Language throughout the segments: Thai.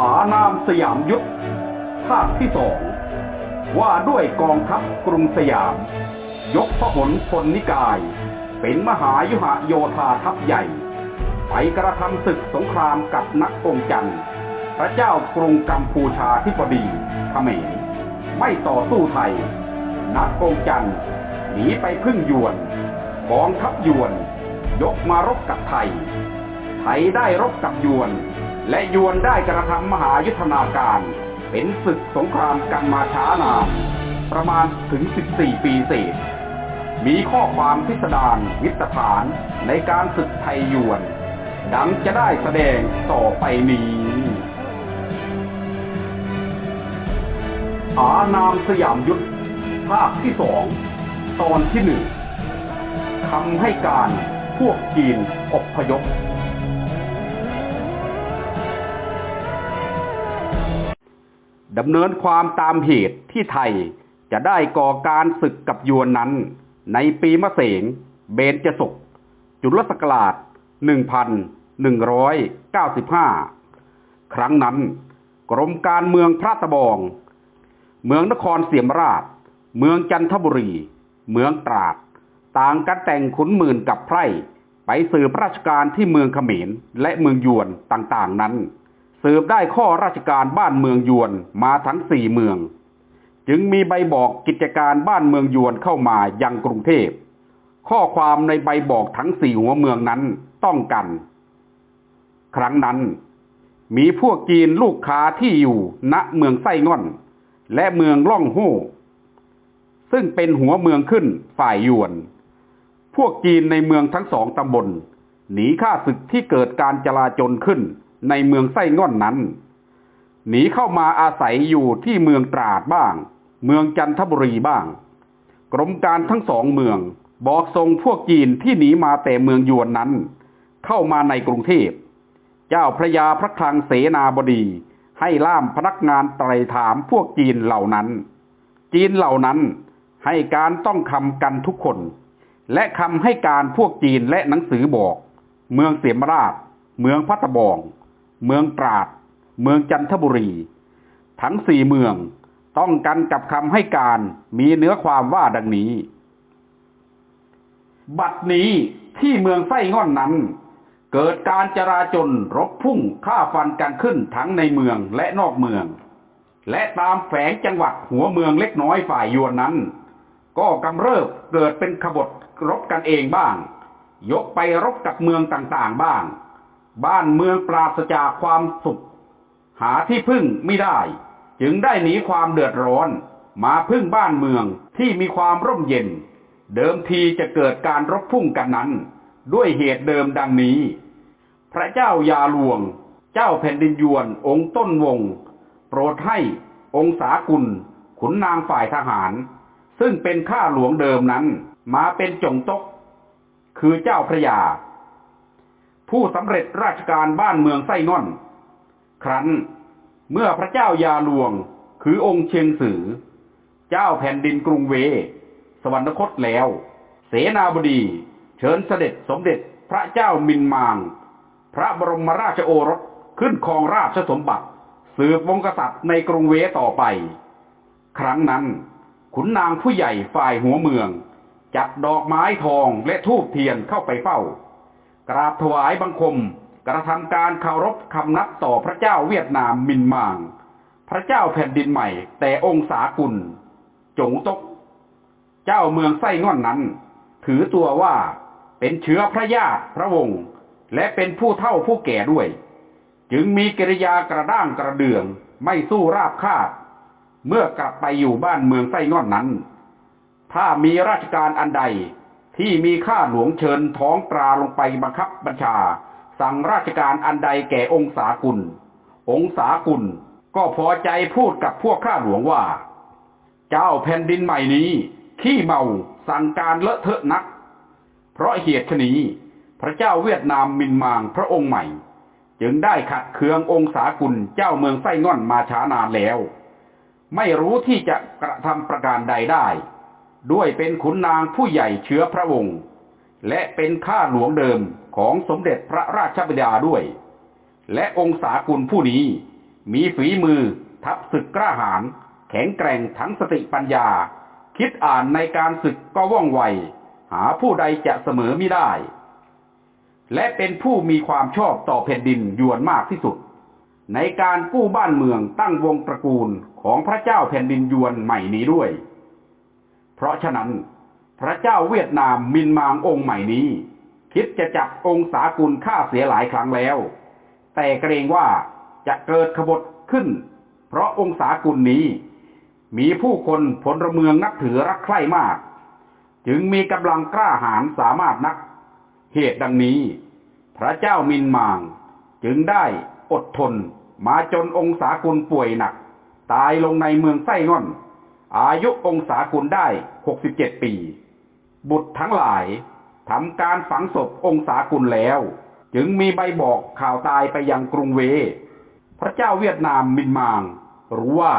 อานามสยามยุทธภาคที่สองว่าด้วยกองทัพกรุงสยาม ยกพหลพลนิกาย เป็นมหายุหโยธาทัพใหญ่ ไปกระทำศึกสงครามกับนักองจันทร์พระเจ้ากรุงกัมพูชาธิปดีเขมรไม่ต่อสู้ไทย นักองจันทร์หนีไปพึ่งยวนกองทัพยวน ยกมารบกับไทย ไทยได้รบกับยวน และยวนได้กระทำมหายุทธนาการ เป็นศึกสงครามกันมาช้านาน ประมาณถึง 14 ปีเศษ มีข้อความพิสดารวิตฐานในการศึกไทยยวน ดังจะได้แสดงต่อไปนี้ อานามสยามยุทธภาคที่สองตอนที่หนึ่งคำให้การพวกจีนอบพยพ ดำเนินความตามเหตุที่ไทยจะได้ก่อการศึกกับยวนนั้น ในปีมะเสงเบญจศกจุลศักราช 1195 ครั้งนั้น กรมการเมืองพระตะบอง เมืองนครเสียมราช เมืองจันทบุรี เมืองตราด ต่างกันแต่งขุนหมื่นกับไพร่ ไปสืบราชการที่เมืองเขมรและเมืองยวนต่างๆนั้น สืบได้ข้อราชการบ้านเมืองยวนมาทั้งสี่เมือง จึงมีใบบอกกิจการบ้านเมืองยวนเข้ามายังกรุงเทพ ข้อความในใบบอกทั้งสี่หัวเมืองนั้นต้องกัน ครั้งนั้น มีพวกจีนลูกค้าที่อยู่ณเมืองไส้ง่อน และเมืองล่องโห่ซึ่งเป็นหัวเมืองขึ้นฝ่ายยวน พวกจีนในเมืองทั้งสองตำบลหนีข้าศึกที่เกิดการจลาจลขึ้น ในเมืองไส้ง่อนนั้น หนีเข้ามาอาศัยอยู่ที่เมืองตราดบ้าง เมืองจันทบุรีบ้าง กรมการทั้งสองเมืองบอกส่งพวกจีนที่หนีมาแต่เมืองยวนนั้น เข้ามาในกรุงเทพ เจ้าพระยาพระคลังเสนาบดี ให้ล่ามพนักงานไตรถามพวกจีนเหล่านั้น จีนเหล่านั้นให้การต้องคำกันทุกคน และคำให้การพวกจีนและหนังสือบอก เมืองเสียมราช เมืองพัตบอง เมืองตราด เมืองจันทบุรี ทั้งสี่เมืองต้องกันกับคำให้การมีเนื้อความว่าดังนี้ บัดนี้ที่เมืองไส้ง่อนนั้น เกิดการจราจนรบพุ่งฆ่าฟันกันขึ้นทั้งในเมืองและนอกเมือง และตามแฝงจังหวัดหัวเมืองเล็กน้อยฝ่ายยวนนั้น ก็กำเริบเกิดเป็นขบฏรบกันเองบ้าง ยกไปรบกับเมืองต่างๆบ้าง บ้านเมืองปราศจากความสุข หาที่พึ่งไม่ได้ จึงได้หนีความเดือดร้อน มาพึ่งบ้านเมืองที่มีความร่มเย็น เดิมทีจะเกิดการรบพุ่งกันนั้น ด้วยเหตุเดิมดังนี้ พระเจ้ายาหลวง เจ้าแผ่นดินยวนองค์ต้นวง โปรดให้องศากุล ขุนนางฝ่ายทหาร ซึ่งเป็นข้าหลวงเดิมนั้น มาเป็นจงตก คือเจ้าพระยา ผู้สำเร็จราชการบ้านเมืองไส้ง่อน ครั้นเมื่อพระเจ้ายาหลวงคือองค์เชียงสือ เจ้าแผ่นดินกรุงเว สวรรคตแล้ว เสนาบดี เชิญเสด็จสมเด็จพระเจ้ามินมาง พระบรมราชโอรสขึ้นครองราชสมบัติ สืบวงกษัตริย์ในกรุงเวต่อไป ครั้งนั้น ขุนนางผู้ใหญ่ฝ่ายหัวเมือง จัดดอกไม้ทองและทูบเทียนเข้าไปเฝ้า กราบถวายบังคม กระทำการเคารพคำนับต่อพระเจ้าเวียดนามมินมาง พระเจ้าแผ่นดินใหม่ แต่องค์สากุล จงตก เจ้าเมืองไส้ง่อนนั้น ถือตัวว่าเป็นเชื้อพระญาติพระวงศ์และเป็นผู้เท่าผู้แก่ด้วย จึงมีกิริยากระด้างกระเดืองไม่สู้ราบคาบเมื่อกลับไปอยู่บ้านเมืองไส้ง่อนนั้น ถ้ามีราชการอันใด ที่มีข้าหลวงเชิญท้องตราลงไปบังคับบัญชา สั่งราชการอันใดแก่องค์สากุล องค์สากุลก็พอใจพูดกับพวกข้าหลวงว่า เจ้าแผ่นดินใหม่นี้ ขี้เมาสั่งการเลอะเทอะนัก เพราะเหตุนี้ พระเจ้าเวียดนามมินมางพระองค์ใหม่ จึงได้ขัดเคืององค์สากุลเจ้าเมืองไส้ง่อนมาช้านานแล้ว ไม่รู้ที่จะกระทำประการใดได้ ด้วยเป็นขุนนางผู้ใหญ่เชื้อพระวงศ์และเป็นข้าหลวงเดิมของสมเด็จพระราชบิดาด้วย และองค์สากุลผู้นี้มีฝีมือทับศึกกล้าหาญแข็งแกร่งทั้งสติปัญญา คิดอ่านในการศึกก็ว่องไว หาผู้ใดจะเสมอไม่ได้ และเป็นผู้มีความชอบต่อแผ่นดินยวนมากที่สุด ในการกู้บ้านเมืองตั้งวงตระกูลของพระเจ้าแผ่นดินยวนใหม่นี้ด้วย เพราะฉะนั้น พระเจ้าเวียดนามมินมางองค์ใหม่นี้ คิดจะจับองค์สากุลฆ่าเสียหลายครั้งแล้ว แต่เกรงว่าจะเกิดขบฏขึ้น เพราะองค์สากุลนี้ มีผู้คนพลเมืองนับถือรักใคร่มาก จึงมีกำลังกล้าหาญสามารถนัก เหตุดังนี้ พระเจ้ามินมาง จึงได้อดทนมาจนองค์สากุลป่วยหนัก ตายลงในเมืองไส้ง่อน อายุองค์สากุลได้ 67 ปี บุตรทั้งหลายทำการฝังศพองค์สากุลแล้ว จึงมีใบบอกข่าวตายไปยังกรุงเว พระเจ้าเวียดนามมินมาง รู้ว่า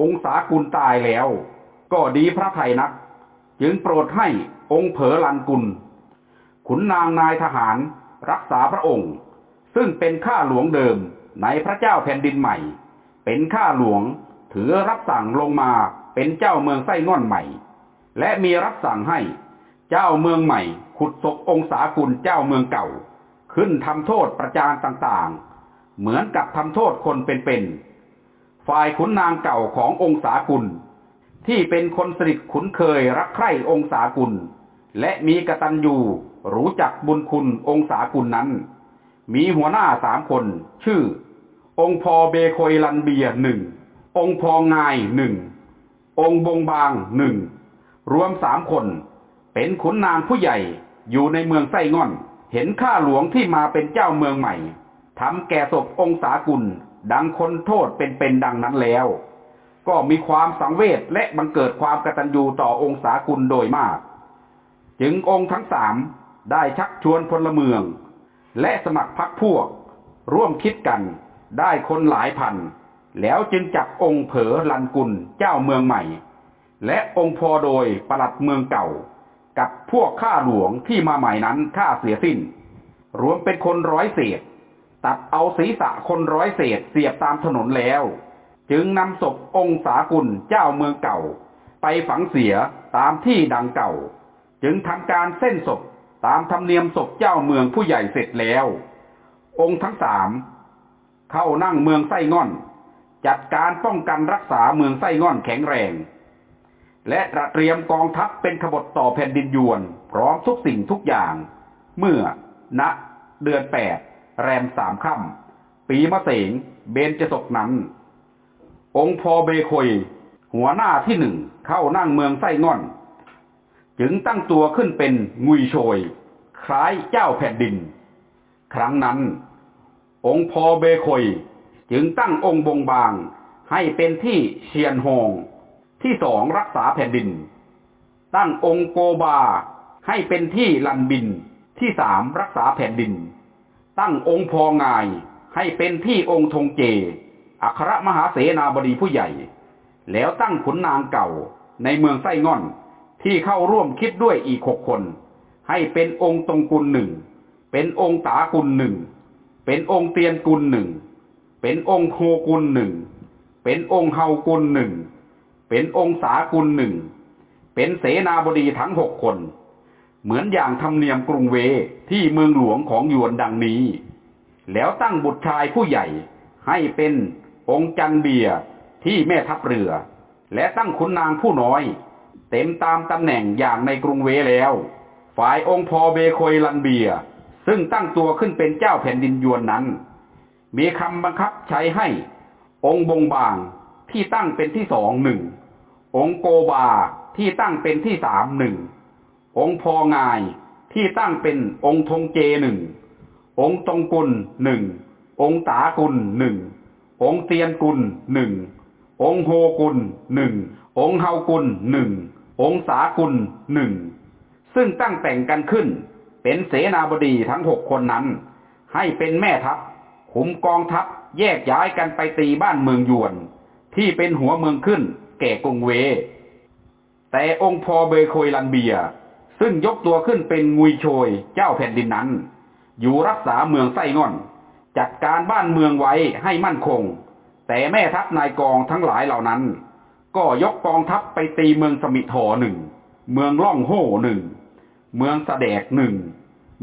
องค์สากุลตายแล้ว ก็ดีพระไทยนัก จึงโปรดให้องค์เผอลันกุล ขุนนางนายทหารรักษาพระองค์ ซึ่งเป็นข้าหลวงเดิมในพระเจ้าแผ่นดินใหม่ เป็นข้าหลวงถือรับสั่งลงมา เป็นเจ้าเมืองไส้ง่อนใหม่ และมีรับสั่งให้ เจ้าเมืองใหม่ ขุดศพองศากุลเจ้าเมืองเก่า ขึ้นทำโทษประจานต่างๆ เหมือนกับทำโทษคนเป็นๆฝ่ายขุนนางเก่าขององศากุล ที่เป็นคนสนิทขุนเคยรักใคร่องศากุล และมีกตัญญูรู้จักบุญคุณองศากุลนั้น มีหัวหน้าสามคน ชื่อ องค์พอเบโคยลันเบียหนึ่งองค์พองายหนึ่ง องค์บงบางหนึ่งรวมสามคน เป็นขุนนางผู้ใหญ่อยู่ในเมืองไส้ง่อน เห็นข้าหลวงที่มาเป็นเจ้าเมืองใหม่ทำแก่ศพองศากุล ดังคนโทษเป็นๆดังนั้นแล้ว ก็มีความสังเวชและบังเกิดความกตัญญูต่อองศากุลโดยมาก จึงองค์ทั้งสามได้ชักชวนพลเมือง และสมัครพรรคพวก ร่วมคิดกันได้คนหลายพัน แล้วจึงจับองค์เผอลันกุลเจ้าเมืองใหม่ และองค์พอโดยประหลัดเมืองเก่า กับพวกข้าหลวงที่มาใหม่นั้นฆ่าเสียสิ้น รวมเป็นคนร้อยเศษ ตัดเอาศีรษะคนร้อยเศษเสียบตามถนนแล้ว จึงนำศพองค์สากุลเจ้าเมืองเก่า ไปฝังเสียตามที่ดังเก่า จึงทำการเส้นศพตามธรรมเนียมศพเจ้าเมืองผู้ใหญ่เสร็จแล้ว องค์ทั้งสามเข้านั่งเมืองไส้ง่อน จัดการป้องกันรักษาเมืองไส้ง่อนแข็งแรง และระเตรียมกองทัพเป็นขบฏต่อแผ่นดินยวน พร้อมทุกสิ่งทุกอย่าง เมื่อ ณ เดือนแปดแรมสามค่ำปีมะเสงเบนจะศกนั้น องค์พอเบคอยหัวหน้าที่หนึ่งเข้านั่งเมืองไส้ง่อน จึงตั้งตัวขึ้นเป็นงุยโชย คล้ายเจ้าแผ่นดิน ครั้งนั้น องค์พอเบคอย จึงตั้งองค์บงบาง ให้เป็นที่เชียนโฮงที่สองรักษาแผ่นดิน ตั้งองค์โกบา ให้เป็นที่ลันบิน ที่สามรักษาแผ่นดิน ตั้งองค์พองาย ให้เป็นที่องค์ธงเจ อัครมหาเสนาบดีผู้ใหญ่ แล้วตั้งขุนนางเก่าในเมืองไส้ง่อนที่เข้าร่วมคิดด้วยอีกหกคน ให้เป็นองค์ตรงกุลหนึ่ง เป็นองค์ตากุลหนึ่ง เป็นองค์เตียนกุลหนึ่ง เป็นองค์โฮกุลหนึ่ง เป็นองค์เฮากุลหนึ่ง เป็นองค์สากุลหนึ่ง เป็นเสนาบดีทั้งหกคน เหมือนอย่างธรรมเนียมกรุงเวที่เมืองหลวงของยวนดังนี้ แล้วตั้งบุตรชายผู้ใหญ่ให้เป็นองค์จันเบียที่แม่ทัพเรือ และตั้งขุนนางผู้น้อย เต็มตามตำแหน่งอย่างในกรุงเวแล้ว ฝ่ายองค์พอเบโคยลันเบีย ซึ่งตั้งตัวขึ้นเป็นเจ้าแผ่นดินยวนนั้น มีคำบังคับใช้ให้ องค์บงบางที่ตั้งเป็นที่สองหนึ่ง องค์โกบาที่ตั้งเป็นที่สามหนึ่ง องค์พองายที่ตั้งเป็นองค์ธงเจหนึ่ง องค์ตรงกุลหนึ่ง องค์ตากุลหนึ่ง องค์เตียนกุลหนึ่ง องค์โฮกุลหนึ่ง องค์เฮากุลหนึ่ง องค์สากุลหนึ่ง ซึ่งตั้งแต่งกันขึ้น เป็นเสนาบดีทั้งหกคนนั้น ให้เป็นแม่ทัพ ขุมกองทัพแยกย้ายกันไปตีบ้านเมืองยวน ที่เป็นหัวเมืองขึ้น แก่กงเว แต่องค์พอเบโคยลันเบีย ซึ่งยกตัวขึ้นเป็นงุยโชยเจ้าแผ่นดินนั้น อยู่รักษาเมืองไส้ง่อน จัดการบ้านเมืองไว้ให้มั่นคง แต่แม่ทัพนายกองทั้งหลายเหล่านั้น ก็ยกกองทัพไปตีเมืองสมิทอหนึ่งเมืองล่องโห่หนึ่งเมืองสะแดกหนึ่ง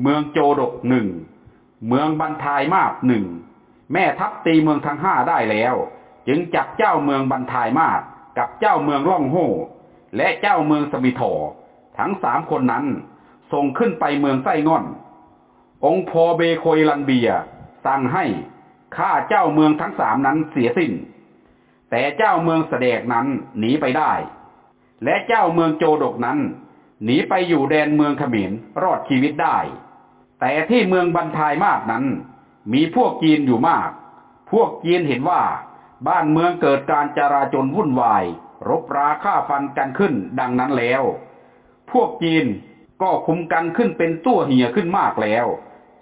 เมืองโจดกหนึ่งเมืองบันทายมาบหนึ่ง แม่ทัพตีเมืองทั้งห้าได้แล้ว จึงจับเจ้าเมืองบันทายมาบกับเจ้าเมืองล่องโหและเจ้าเมืองสมิทอทั้งสามคนนั้นส่งขึ้นไปเมืองไส้ง่อน องค์พอเบโคยลันเบียสั่งให้ฆ่าเจ้าเมืองทั้งสามนั้นเสียสิ้น แต่เจ้าเมืองเสดกนั้นหนีไปได้ และเจ้าเมืองโจดกนั้น หนีไปอยู่แดนเมืองขมิญรอดชีวิตได้ แต่ที่เมืองบันทายมากนั้น มีพวกจีนอยู่มาก พวกจีนเห็นว่า บ้านเมืองเกิดการจราจนวุ่นวาย รบราฆ่าฟันกันขึ้นดังนั้นแล้ว พวกจีนก็คุมกันขึ้นเป็นตัวเหียขึ้นมากแล้ว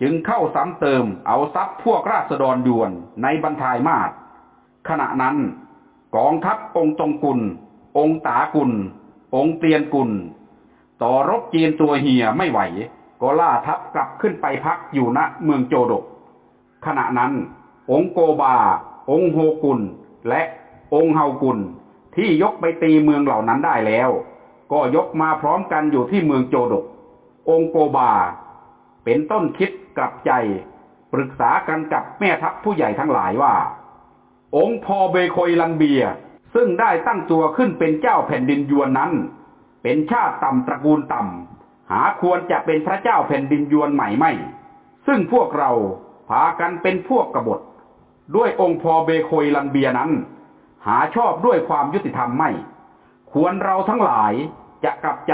จึงเข้าซ้ำเติมเอาทรัพย์พวกราษฎรยวนในบรรทายมาศขณะนั้น กองทัพองค์ตรงกุล องค์ตากุล องค์เตียนกุล ต่อรบจีนตัวเหียไม่ไหว ก็ล่าทัพกลับขึ้นไปพักอยู่ณเมืองโจดก ขณะนั้น องค์โกบา องค์โฮกุล และองค์เฮากุล ที่ยกไปตีเมืองเหล่านั้นได้แล้ว ก็ยกมาพร้อมกันอยู่ที่เมืองโจดก องค์โกบา เป็นต้นคิดกลับใจ ปรึกษากันกับแม่ทัพผู้ใหญ่ทั้งหลายว่า องค์พอเบโคยลันเบีย ซึ่งได้ตั้งตัวขึ้นเป็นเจ้าแผ่นดินยวนนั้น เป็นชาติต่ำตระกูลต่ำหาควรจะเป็นพระเจ้าแผ่นดินยวนใหม่ไม่ ซึ่งพวกเรา พากันเป็นพวกกบฏ ด้วยองค์พอเบโคยลันเบียนั้น หาชอบด้วยความยุติธรรมไม่ ควรเราทั้งหลายจะกลับใจ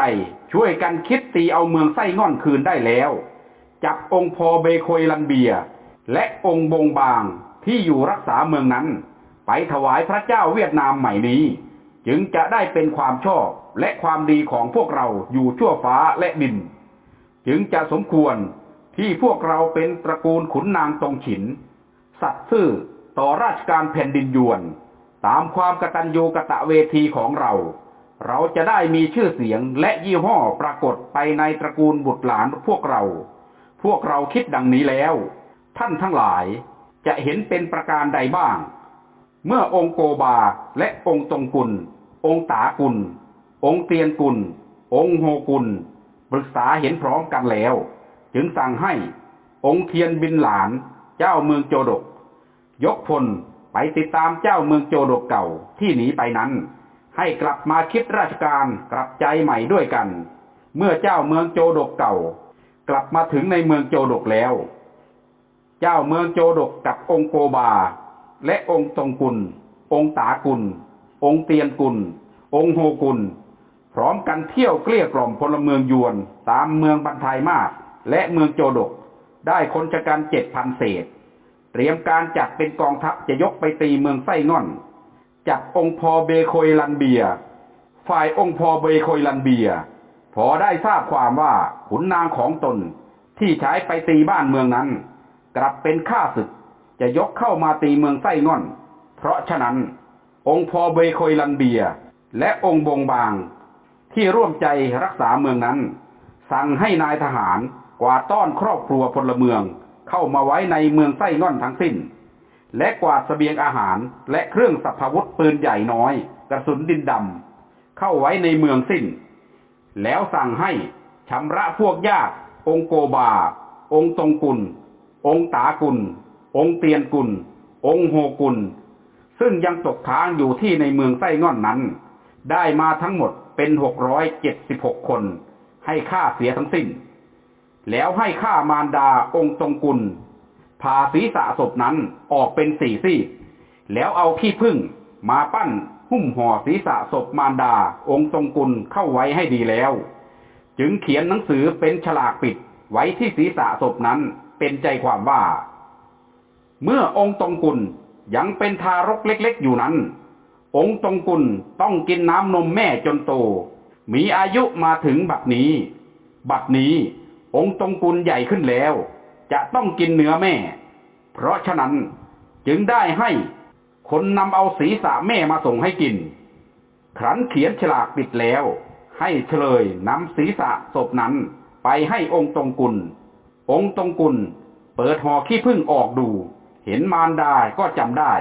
ช่วยกันคิดตีเอาเมืองไส้ง่อนคืนได้แล้ว จับองค์พอเบโคยลันเบีย และองค์บงบางที่อยู่รักษาเมืองนั้น ไปถวายพระเจ้าเวียดนามใหม่นี้ จึงจะได้เป็นความชอบและความดีของพวกเราอยู่ชั่วฟ้าและดิน จึงจะสมควร ที่พวกเราเป็นตระกูลขุนนางตรงฉิน สัตย์ซื่อต่อราชการแผ่นดินยวน ตามความกตัญญูกะตะเวทีของเรา เราจะได้มีชื่อเสียงและยี่ห้อปรากฏไปในตระกูลบุตรหลานพวกเรา พวกเราคิดดังนี้แล้ว ท่านทั้งหลายจะเห็นเป็นประการใดบ้าง เมื่อองค์โกบาและองค์ตรงกุล องค์ตากุล องค์เตียนกุล องค์โฮกุล ปรึกษาเห็นพร้อมกันแล้ว จึงสั่งให้องค์เทียนบินหลาน เจ้าเมืองโจดก ยกพลไปติดตามเจ้าเมืองโจดกเก่าที่หนีไปนั้น ให้กลับมาคิดราชการกลับใจใหม่ด้วยกัน เมื่อเจ้าเมืองโจดกเก่า กลับมาถึงในเมืองโจดกแล้ว เจ้าเมืองโจดกกับองค์โกบา และองค์ตรงกุล องค์ตากุล องค์เตียนกุล องค์โฮกุล พร้อมกันเที่ยวเกลี้ยกล่อมพลเมืองยวนตามเมืองบันไทยมาศ และเมืองโจดกได้คนชะกันเจ็ดพันเศษ เตรียมการจัดเป็นกองทัพจะยกไปตีเมืองไส้ง่อน จับองค์พอเบโคยลันเบีย ฝ่ายองค์พอเบโคยลันเบีย พอได้ทราบความว่าขุนนางของตนที่ใช้ไปตีบ้านเมืองนั้น กลับเป็นข้าศึกจะยกเข้ามาตีเมืองไส้ง่อน เพราะฉะนั้น องค์พอเบโคยลันเบีย และองค์บงบาง ที่ร่วมใจรักษาเมืองนั้น สั่งให้นายทหาร กวาดต้อนครอบครัวพลเมืองเข้ามาไว้ในเมืองไส้ง่อนทั้งสิ้น และกวาดเสบียงอาหารและเครื่องสัพพวุธปืนใหญ่น้อย กระสุนดินดำเข้าไว้ในเมืองสิ้น แล้วสั่งให้ชำระพวกญาติองโกบา องตงกุล องตากุล องเตียนกุล องโฮกุล ซึ่งยังตกค้างอยู่ที่ในเมืองไส้ง่อนนั้น ได้มาทั้งหมดเป็นหกร้อยเจ็ดสิบหกคน ให้ค่าเสียทั้งสิ้น แล้วให้ค่ามารดาองค์ตรงกุลผ่าศีรษะศพนั้นออกเป็นสี่ซี่ แล้วเอาขี้ผึ้งมาปั้นหุ้มห่อศีรษะศพมารดาองค์ตรงกุลเข้าไว้ให้ดีแล้ว จึงเขียนหนังสือเป็นฉลากปิดไว้ที่ศีรษะศพนั้นเป็นใจความว่า เมื่อองค์ตรงกุลยังเป็นทารกเล็กๆอยู่นั้น องค์ตรงกุลต้องกินน้ำนมแม่จนโต มีอายุมาถึงบัดนี้ บัดนี้ องค์ตรงกุลใหญ่ขึ้นแล้ว จะต้องกินเนื้อแม่ เพราะฉะนั้นจึงได้ให้คนนำเอาศีรษะแม่มาส่งให้กิน ครั้นเขียนฉลากปิดแล้ว ให้เฉลยนำศีรษะศพนั้นไปให้องค์ตรงกุล องค์ตรงกุลเปิดห่อขี้พึ่งออกดู เห็นมารดาก็จำได้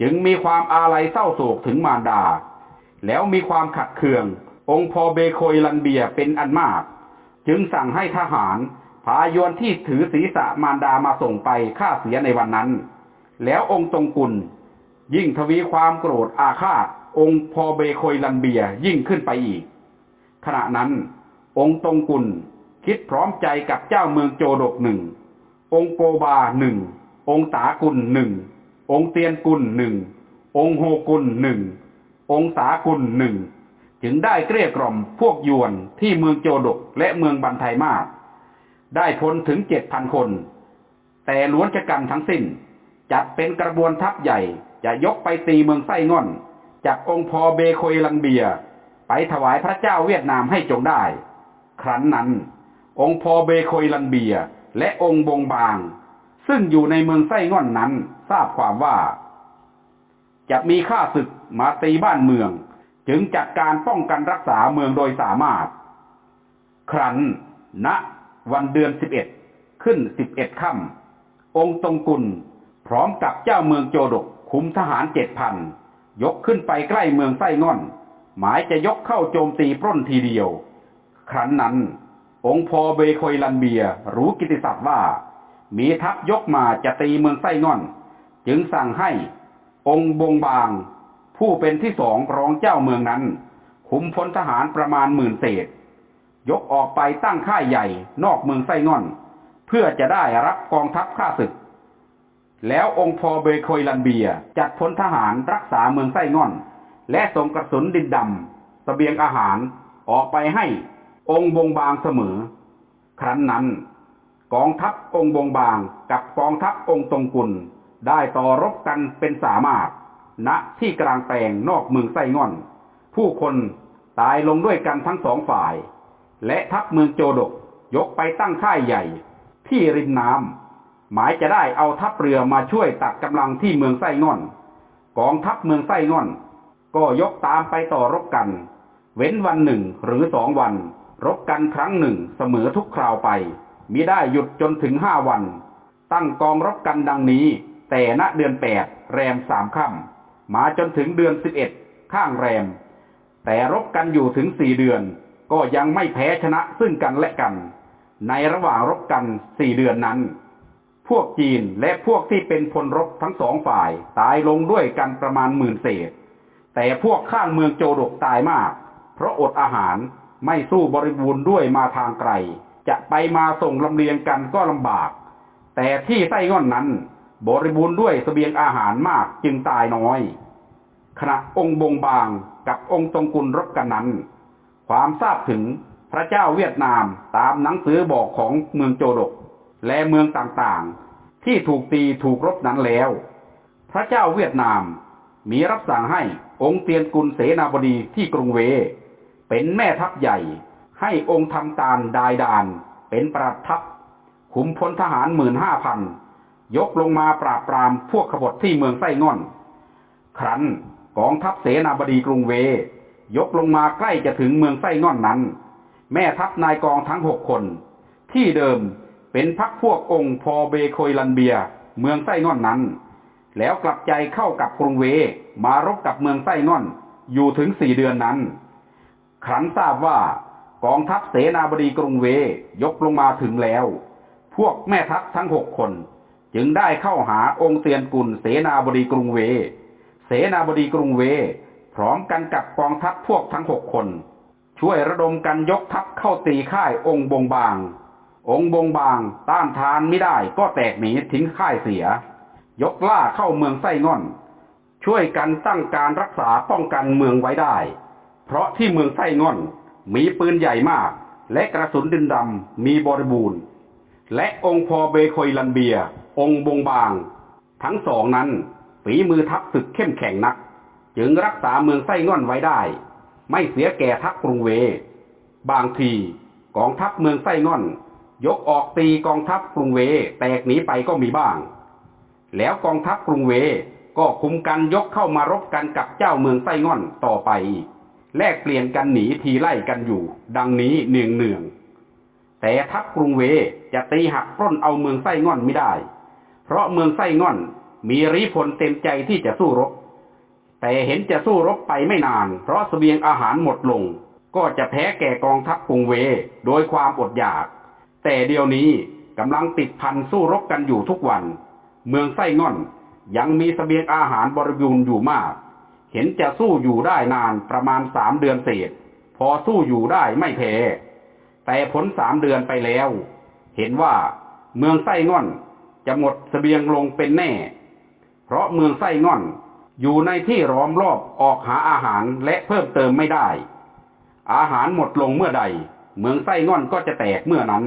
จึงมีความอาลัยเศร้าโศกถึงมารดา แล้วมีความขัดเคือง องค์พอเบโคยลันเบียเป็นอันมาก จึงสั่งให้ทหารพายวนที่ถือศีรษะมารดามาส่งไปฆ่าเสียในวันนั้น แล้วองค์ตรงกุล ยิ่งทวีความโกรธอาฆาต องค์พอเบโคยลันเบียยิ่งขึ้นไปอีก ขณะนั้น องค์ตรงกุลคิดพร้อมใจกับเจ้าเมืองโจดกหนึ่ง องค์โกบาหนึ่ง องค์ตากุลหนึ่ง องค์เตียนกุลหนึ่ง องค์โฮกุลหนึ่ง องค์สากุลหนึ่ง จึงได้เกลี้ยกล่อมพวกยวนที่เมืองโจดกและเมืองบันไทยมากได้พลถึงเจ็ดพันคน แต่ล้วนจะกันทั้งสิ้น จัดเป็นกระบวนทัพใหญ่จะยกไปตีเมืองไส้ง่อน จากองค์พอเบโคยลังเบีย ไปถวายพระเจ้าเวียดนามให้จงได้ ครั้นนั้น องค์พอเบโคยลันเบียและองค์บงบาง ซึ่งอยู่ในเมืองไส้ง่อนนั้นทราบความว่า จะมีข้าศึกมาตีบ้านเมือง จึงจัดการป้องกันรักษาเมืองโดยสามารถ ครั้นณวันเดือนสิบเอ็ดขึ้นสิบเอ็ดค่ำองค์ตรงกุล พร้อมกับเจ้าเมืองโจดกคุมทหารเจ็ดพันยกขึ้นไปใกล้เมืองไส้ง่อน หมายจะยกเข้าโจมตีปล้นทีเดียว ครั้นนั้น องค์พอเบโคยลันเบียรู้กิติศัพท์ว่า มีทัพยกมาจะตีเมืองไส้ง่อน จึงสั่งให้ องค์บงบาง ผู้เป็นที่สองรองเจ้าเมืองนั้นคุมพลทหารประมาณหมื่นเศษ ยกออกไปตั้งค่ายใหญ่นอกเมืองไส้ง่อน เพื่อจะได้รับกองทัพข้าศึก แล้วองค์พอเบโคยลันเบียจัดพลทหารรักษาเมืองไส้ง่อน และส่งกระสุนดินดำสเสบียงอาหารออกไปให้องค์บงบางเสมอ ครั้นนั้น กองทัพองค์บงบางกับกองทัพองค์ตรงกุลได้ต่อรบกันเป็นสามารถ ณที่กลางแปลงนอกเมืองไส้ง่อน ผู้คนตายลงด้วยกันทั้งสองฝ่าย และทัพเมืองโจดกยกไปตั้งค่ายใหญ่ ที่ริมน้ำหมายจะได้เอาทัพเรือมาช่วยตัดกำลังที่เมืองไส้ง่อน กองทัพเมืองไส้ง่อน ก็ยกตามไปต่อรบกัน เว้นวันหนึ่งหรือสองวัน รบกันครั้งหนึ่งเสมอทุกคราวไปมิได้หยุดจนถึงห้าวัน ตั้งกองรบกันดังนี้ แต่ณเดือนแปดแรมสามค่ำ มาจนถึงเดือนสิบเอ็ดข้างแรม แต่รบกันอยู่ถึงสี่เดือน ก็ยังไม่แพ้ชนะซึ่งกันและกัน ในระหว่างรบกันสี่เดือนนั้น พวกจีนและพวกที่เป็นพลรบทั้งสองฝ่ายตายลงด้วยกันประมาณหมื่นเศษ แต่พวกข้างเมืองโจดกตายมาก เพราะอดอาหารไม่สู้บริบูรณ์ด้วยมาทางไกล จะไปมาส่งลำเลียงกันก็ลำบาก แต่ที่ไส้ง่อนนั้น บริบูรณ์ด้วยสเสบียงอาหารมากจึงตายน้อย ขณะองค์บงบางกับองค์ตรงกุลรบกันนั้น ความทราบถึงพระเจ้าเวียดนามตามหนังสือบอกของเมืองโจดก และเมืองต่างๆ ที่ถูกตีถูกรบนั้นแล้ว พระเจ้าเวียดนามมีรับสั่งให้องค์เตียนกุลเสนาบดีที่กรุงเว เป็นแม่ทัพใหญ่ ให้องค์ทำตาลดายดาน เป็นประทัพขุมพลทหารหมื่นห้าพัน ยกลงมาปราบปรามพวกขบฏที่เมืองไส้ง่อน ครั้นกองทัพเสนาบดีกรุงเวยกลงมาใกล้จะถึงเมืองไส้ง่อนนั้น แม่ทัพนายกองทั้งหกคน ที่เดิมเป็นพักพวกองค์พอเบโคยลันเบีย เมืองไส้ง่อนนั้น แล้วกลับใจเข้ากับกรุงเว มารบกับเมืองไส้ง่อน อยู่ถึงสี่เดือนนั้น ครั้นทราบว่ากองทัพเสนาบดีกรุงเวยกลงมาถึงแล้ว พวกแม่ทัพทั้งหกคน จึงได้เข้าหาองค์เตียนกุลเสนาบดีกรุงเว เสนาบดีกรุงเว พร้อมกันกับกองทัพพวกทั้งหกคน ช่วยระดมกันยกทัพเข้าตีค่ายองค์บงบาง องค์บงบางต้านทานไม่ได้ก็แตกหนีทิ้งค่ายเสีย ยกล่าเข้าเมืองไส้ง่อน ช่วยกันตั้งการรักษาป้องกันเมืองไว้ได้ เพราะที่เมืองไส้ง่อนมีปืนใหญ่มาก และกระสุนดินดำมีบริบูรณ์ และองค์พอเบโคยลันเบีย องค์บงบาง ทั้งสองนั้นฝีมือทัพศึกเข้มแข็งนัก จึงรักษาเมืองไส้ง่อนไว้ได้ ไม่เสียแก่ทัพกรุงเว บางทีกองทัพเมืองไส้ง่อน ยกออกตีกองทัพกรุงเวแตกหนีไปก็มีบ้าง แล้วกองทัพกรุงเวก็คุมกันยกเข้ามารบกันกับเจ้าเมืองไส้ง่อนต่อไป แลกเปลี่ยนกันหนีทีไล่กันอยู่ ดังนี้เนืองเนือง แต่ทัพกรุงเวจะตีหักปล้นเอาเมืองไส้ง่อนไม่ได้ เพราะเมืองไส้ง่อนมีริพลเต็มใจที่จะสู้รบ แต่เห็นจะสู้รบไปไม่นาน เพราะสเสบียงอาหารหมดลง ก็จะแพ้แก่กองทัพกรุงเวโดยความอดอยาก แต่เดี๋ยวนี้กำลังติดพันสู้รบกันอยู่ทุกวัน เมืองไส้ง่อนยังมีสเสบียงอาหารบริบูรณ์อยู่มาก เห็นจะสู้อยู่ได้นานประมาณสามเดือนเศษ พอสู้อยู่ได้ไม่แพ้ แต่ผลสามเดือนไปแล้ว เห็นว่าเมืองไส้ง่อนจะหมดสเสบียงลงเป็นแน่ เพราะเมืองไส้ง่อนอยู่ในที่ล้อมรอบออกหาอาหารและเพิ่มเติมไม่ได้ อาหารหมดลงเมื่อใด เมืองไส้ง่อนก็จะแตกเมื่อนั้น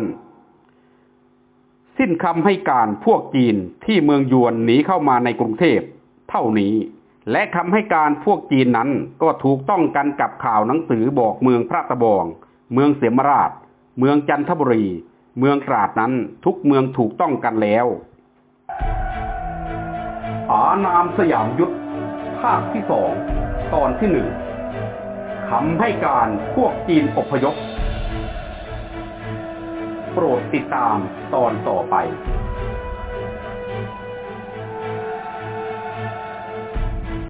สิ้นคำให้การพวกจีนที่เมืองยวนหนีเข้ามาในกรุงเทพเท่านี้ และคำให้การพวกจีนนั้นก็ถูกต้องกันกับข่าวหนังสือบอกเมืองพระตะบอง เมืองเสมราช เมืองจันทบุรี เมืองตราดนั้นทุกเมืองถูกต้องกันแล้วอานามสยามยุทธภาคที่สองตอนที่หนึ่งคำให้การพวกจีนอพยพ โปรดติดตามตอนต่อไป